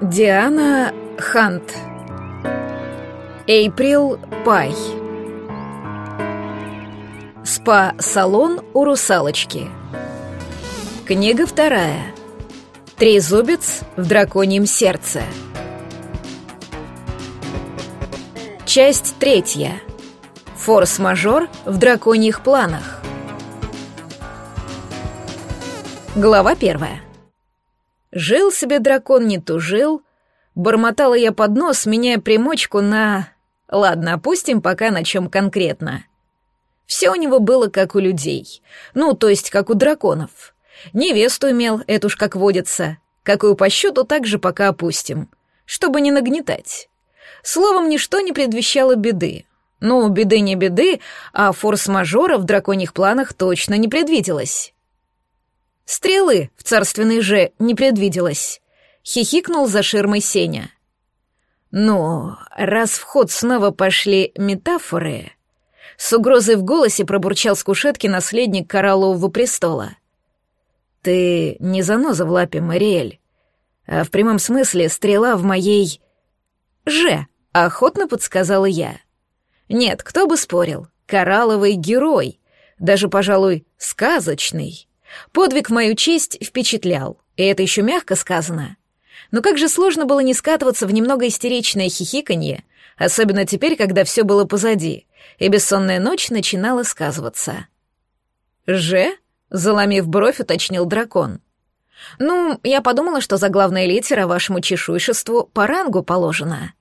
Диана Хант. Эйприл Пай. Спа-салон у русалочки. Книга вторая. Трезубец в драконьем сердце. Часть третья. Форс-мажор в драконьих планах Глава первая Жил себе дракон, не тужил. Бормотала я под нос, меняя примочку на... Ладно, опустим пока на чем конкретно. Все у него было как у людей. Ну, то есть как у драконов. Невесту имел, это уж как водится. Какую по счету, так же пока опустим. Чтобы не нагнетать. Словом, ничто не предвещало беды. Ну, беды не беды, а форс-мажора в драконьих планах точно не предвиделось. Стрелы в царственной же не предвиделось. Хихикнул за ширмой Сеня. Ну, раз в ход снова пошли метафоры... С угрозой в голосе пробурчал с кушетки наследник Кораллового престола. «Ты не заноза в лапе, Мариэль, а в прямом смысле стрела в моей... «Же», — охотно подсказала я. «Нет, кто бы спорил, коралловый герой, даже, пожалуй, сказочный». Подвиг в мою честь впечатлял, и это еще мягко сказано. Но как же сложно было не скатываться в немного истеричное хихиканье, особенно теперь, когда все было позади, и бессонная ночь начинала сказываться. «Же?» — заломив бровь, уточнил дракон. «Ну, я подумала, что за главная литера вашему чешуйшеству по рангу положено».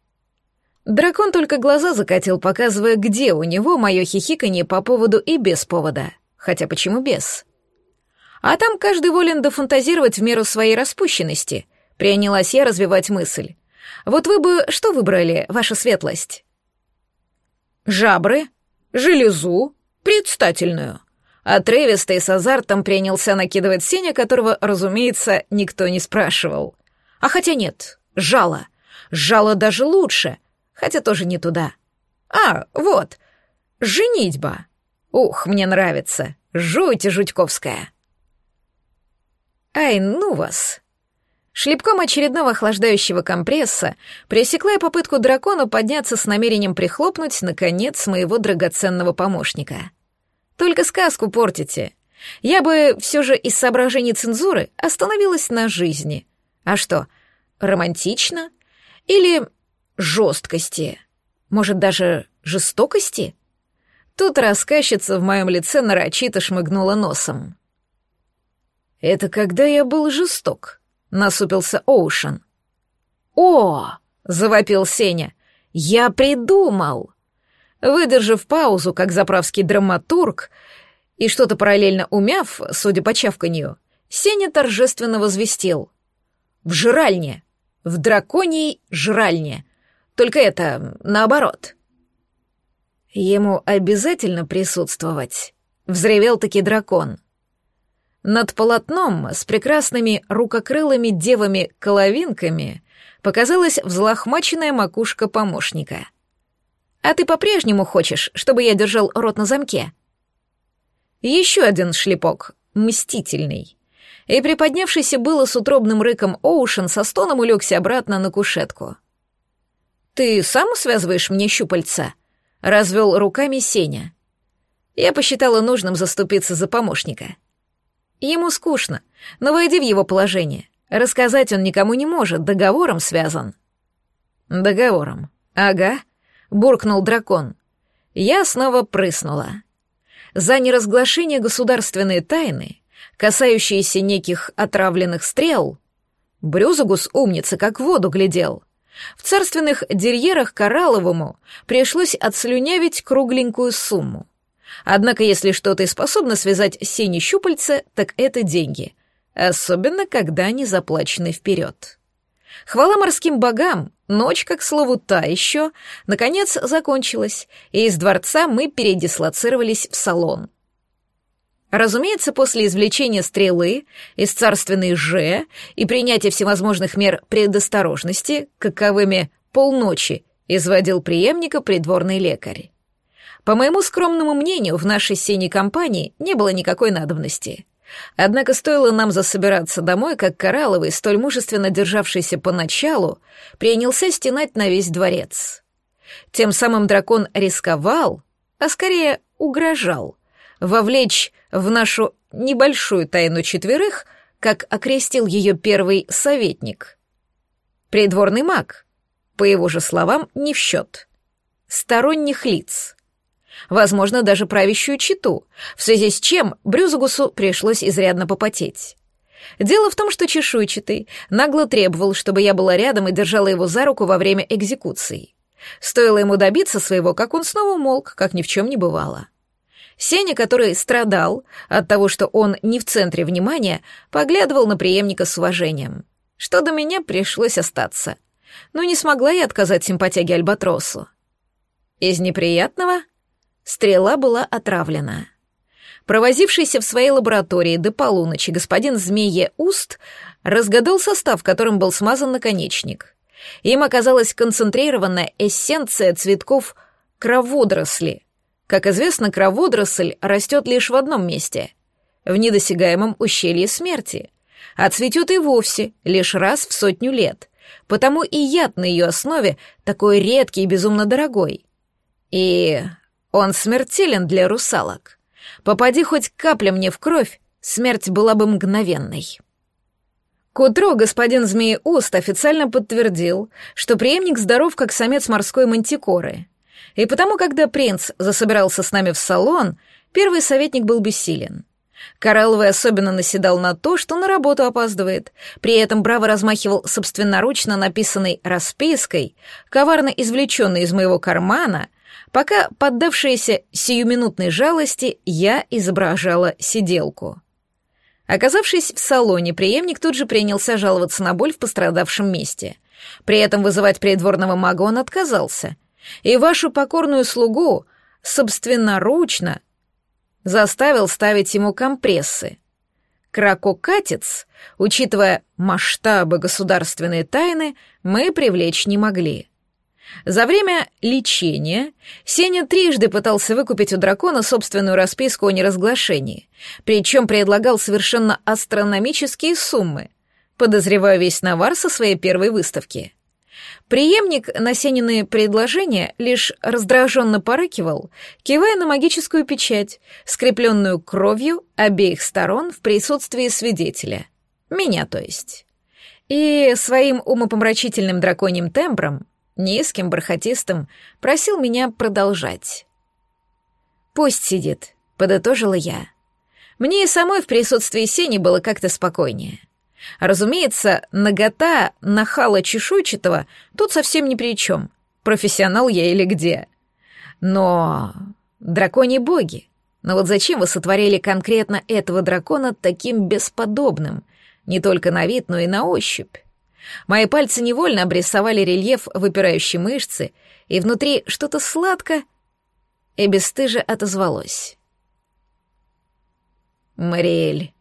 Дракон только глаза закатил, показывая, где у него мое хихиканье по поводу и без повода. Хотя почему без? А там каждый волен дофантазировать в меру своей распущенности. Принялась я развивать мысль. Вот вы бы что выбрали, ваша светлость? Жабры, железу, предстательную. Отрывисто и с азартом принялся накидывать Сеня, которого, разумеется, никто не спрашивал. А хотя нет, жало. Жало даже лучше, хотя тоже не туда. А, вот, женитьба. Ух, мне нравится. Жуть жутьковская. Ай, ну вас! Шлепком очередного охлаждающего компресса пресекла я попытку дракона подняться с намерением прихлопнуть, наконец, моего драгоценного помощника. Только сказку портите. Я бы все же из соображений цензуры остановилась на жизни. А что, романтично? Или жесткости? Может, даже жестокости? Тут рассказчица в моем лице нарочито шмыгнула носом. «Это когда я был жесток», — насупился Оушен. «О!» — завопил Сеня. «Я придумал!» Выдержав паузу, как заправский драматург, и что-то параллельно умяв, судя по чавканью, Сеня торжественно возвестил. «В жральне! В драконьей жральне! Только это наоборот!» «Ему обязательно присутствовать?» — взревел-таки дракон. Над полотном с прекрасными рукокрылыми девами-коловинками показалась взлохмаченная макушка помощника. «А ты по-прежнему хочешь, чтобы я держал рот на замке?» Еще один шлепок, мстительный. И приподнявшийся было с утробным рыком Оушен со стоном улегся обратно на кушетку. «Ты сам связываешь мне щупальца?» — развел руками Сеня. Я посчитала нужным заступиться за помощника — Ему скучно, но войди в его положение. Рассказать он никому не может, договором связан. Договором. Ага, буркнул дракон. Я снова прыснула. За неразглашение государственной тайны, касающиеся неких отравленных стрел, Брюзагус умница как в воду глядел. В царственных дерьерах Коралловому пришлось отслюнявить кругленькую сумму. Однако, если что-то и способно связать синие щупальца, так это деньги. Особенно, когда они заплачены вперед. Хвала морским богам, ночь, как слову, та еще, наконец закончилась, и из дворца мы передислоцировались в салон. Разумеется, после извлечения стрелы из царственной «Ж» и принятия всевозможных мер предосторожности, каковыми полночи изводил преемника придворный лекарь. По моему скромному мнению, в нашей синей компании не было никакой надобности. Однако стоило нам засобираться домой, как Коралловый, столь мужественно державшийся поначалу, принялся стенать на весь дворец. Тем самым дракон рисковал, а скорее угрожал, вовлечь в нашу небольшую тайну четверых, как окрестил ее первый советник. Придворный маг, по его же словам, не в счет. Сторонних лиц. Возможно, даже правящую читу, в связи с чем Брюзгусу пришлось изрядно попотеть. Дело в том, что чешуйчатый нагло требовал, чтобы я была рядом и держала его за руку во время экзекуции. Стоило ему добиться своего, как он снова умолк, как ни в чем не бывало. Сеня, который страдал от того, что он не в центре внимания, поглядывал на преемника с уважением. Что до меня пришлось остаться. Но не смогла я отказать симпатяге Альбатросу. Из неприятного стрела была отравлена. Провозившийся в своей лаборатории до полуночи господин Змее Уст разгадал состав, которым был смазан наконечник. Им оказалась концентрированная эссенция цветков кроводросли. Как известно, кроводросль растет лишь в одном месте — в недосягаемом ущелье смерти, а цветет и вовсе лишь раз в сотню лет, потому и яд на ее основе такой редкий и безумно дорогой. И он смертелен для русалок. Попади хоть капля мне в кровь, смерть была бы мгновенной. К утру господин Змеи-Уст официально подтвердил, что преемник здоров, как самец морской мантикоры. И потому, когда принц засобирался с нами в салон, первый советник был бессилен. Коралловый особенно наседал на то, что на работу опаздывает, при этом браво размахивал собственноручно написанной распиской, коварно извлеченной из моего кармана, пока, поддавшаяся сиюминутной жалости, я изображала сиделку. Оказавшись в салоне, преемник тут же принялся жаловаться на боль в пострадавшем месте. При этом вызывать придворного мага он отказался. И вашу покорную слугу собственноручно заставил ставить ему компрессы. Кракокатец, учитывая масштабы государственной тайны, мы привлечь не могли. За время лечения Сеня трижды пытался выкупить у дракона собственную расписку о неразглашении, причем предлагал совершенно астрономические суммы, подозреваю весь навар со своей первой выставки. Приемник на Сенины предложения лишь раздраженно порыкивал, кивая на магическую печать, скрепленную кровью обеих сторон в присутствии свидетеля. Меня, то есть. И своим умопомрачительным драконьим тембром низким, бархатистым, просил меня продолжать. «Пусть сидит», — подытожила я. Мне и самой в присутствии Сени было как-то спокойнее. Разумеется, нагота нахала чешуйчатого тут совсем ни при чем. Профессионал я или где. Но... драконьи боги. Но вот зачем вы сотворили конкретно этого дракона таким бесподобным? Не только на вид, но и на ощупь. Мои пальцы невольно обрисовали рельеф выпирающей мышцы, и внутри что-то сладко и бесстыже отозвалось. «Мариэль,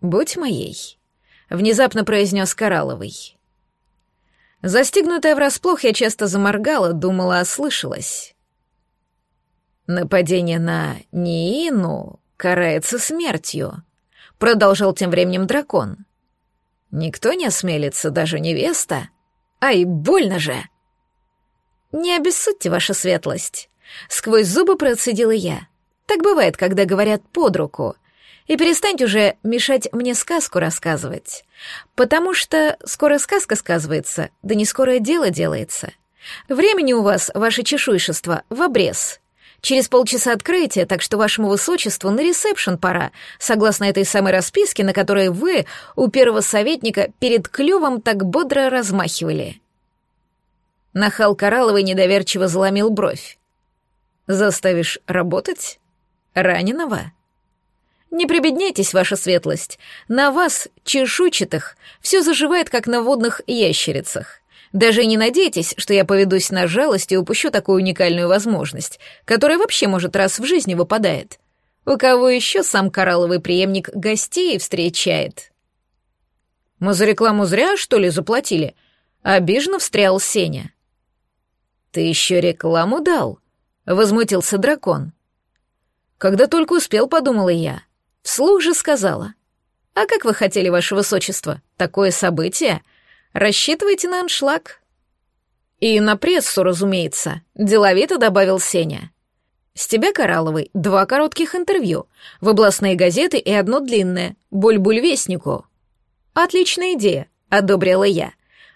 будь моей», — внезапно произнес Коралловый. Застигнутая врасплох, я часто заморгала, думала, ослышалась. «Нападение на Ниину карается смертью», — продолжал тем временем дракон. Никто не осмелится, даже невеста. Ай, больно же!» «Не обессудьте, ваша светлость!» Сквозь зубы процедила я. Так бывает, когда говорят под руку. И перестаньте уже мешать мне сказку рассказывать. Потому что скоро сказка сказывается, да не скорое дело делается. Времени у вас, ваше чешуйшество, в обрез. Через полчаса открытия, так что вашему высочеству на ресепшн пора, согласно этой самой расписке, на которой вы у первого советника перед клювом так бодро размахивали. Нахал Коралловый недоверчиво заломил бровь. «Заставишь работать? Раненого?» «Не прибедняйтесь, ваша светлость. На вас, чешуйчатых, все заживает, как на водных ящерицах. Даже не надейтесь, что я поведусь на жалость и упущу такую уникальную возможность, которая вообще, может, раз в жизни выпадает. У кого еще сам коралловый преемник гостей встречает? Мы за рекламу зря, что ли, заплатили? Обиженно встрял Сеня. Ты еще рекламу дал? Возмутился дракон. Когда только успел, подумала я. Вслух же сказала. «А как вы хотели, ваше высочество? Такое событие? Рассчитывайте на аншлаг». «И на прессу, разумеется», — деловито добавил Сеня. «С тебя, Коралловый, два коротких интервью, в областные газеты и одно длинное, буль-буль вестнику». «Отличная идея», — одобрила я.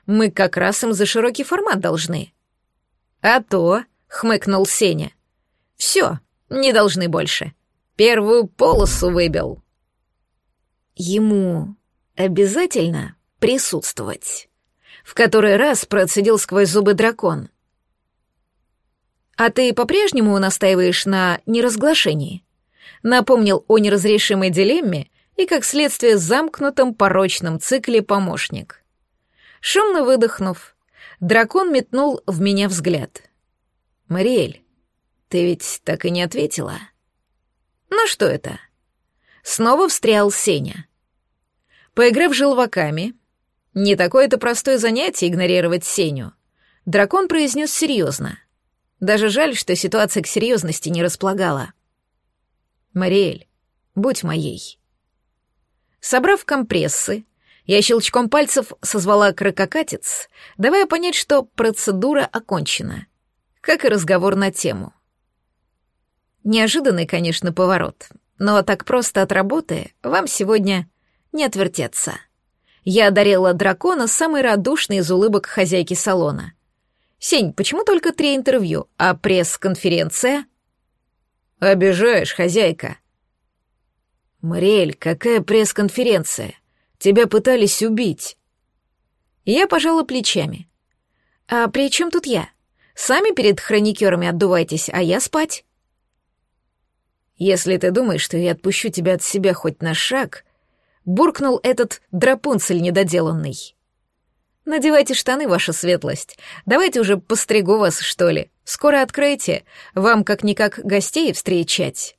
«Мы как раз им за широкий формат должны». «А то», — хмыкнул Сеня. «Все, не должны больше. Первую полосу выбил». Ему обязательно присутствовать. В который раз процедил сквозь зубы дракон. «А ты по-прежнему настаиваешь на неразглашении?» Напомнил о неразрешимой дилемме и, как следствие, замкнутом порочном цикле помощник. Шумно выдохнув, дракон метнул в меня взгляд. «Мариэль, ты ведь так и не ответила?» «Ну что это?» Снова встрял Сеня. Поиграв желваками, не такое это простое занятие игнорировать Сеню, дракон произнес серьезно. Даже жаль, что ситуация к серьезности не располагала. «Мариэль, будь моей». Собрав компрессы, я щелчком пальцев созвала крококатец, давая понять, что процедура окончена, как и разговор на тему. Неожиданный, конечно, поворот, но так просто от работы вам сегодня не отвертеться. Я одарила дракона самой радушной из улыбок хозяйки салона. «Сень, почему только три интервью, а пресс-конференция?» «Обижаешь, хозяйка». «Мариэль, какая пресс-конференция? Тебя пытались убить». Я пожала плечами. «А при чем тут я? Сами перед хроникерами отдувайтесь, а я спать». «Если ты думаешь, что я отпущу тебя от себя хоть на шаг», — буркнул этот драпунцель недоделанный. «Надевайте штаны, ваша светлость. Давайте уже постригу вас, что ли. Скоро откройте. Вам как-никак гостей встречать».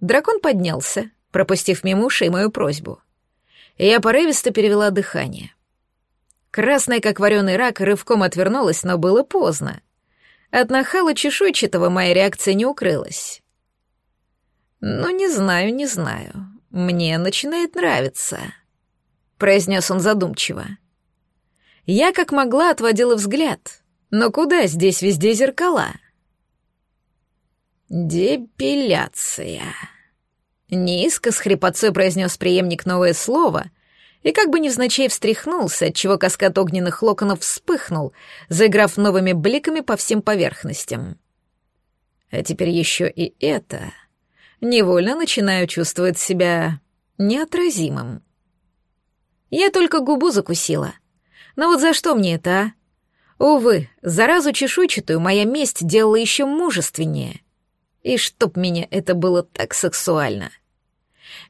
Дракон поднялся, пропустив мимо ушей мою просьбу. Я порывисто перевела дыхание. Красная, как вареный рак, рывком отвернулась, но было поздно. От нахала чешуйчатого моя реакция не укрылась. «Ну, не знаю, не знаю. Мне начинает нравиться», — произнес он задумчиво. Я как могла отводила взгляд, но куда здесь везде зеркала? «Депиляция», — низко с хрипотцой произнес преемник новое слово и как бы невзначай встряхнулся, отчего каскад огненных локонов вспыхнул, заиграв новыми бликами по всем поверхностям. А теперь еще и это невольно начинаю чувствовать себя неотразимым. Я только губу закусила. Но вот за что мне это, а? Увы, заразу чешуйчатую моя месть делала еще мужественнее. И чтоб меня это было так сексуально.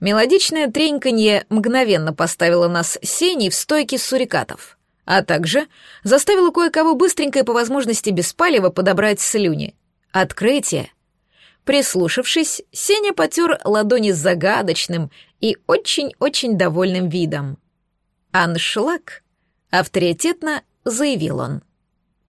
Мелодичное треньканье мгновенно поставило нас с Сеней в стойке сурикатов, а также заставило кое-кого быстренько и по возможности без палева подобрать слюни. Открытие — Прислушавшись, Сеня потер ладони с загадочным и очень-очень довольным видом. «Аншлаг», — авторитетно заявил он.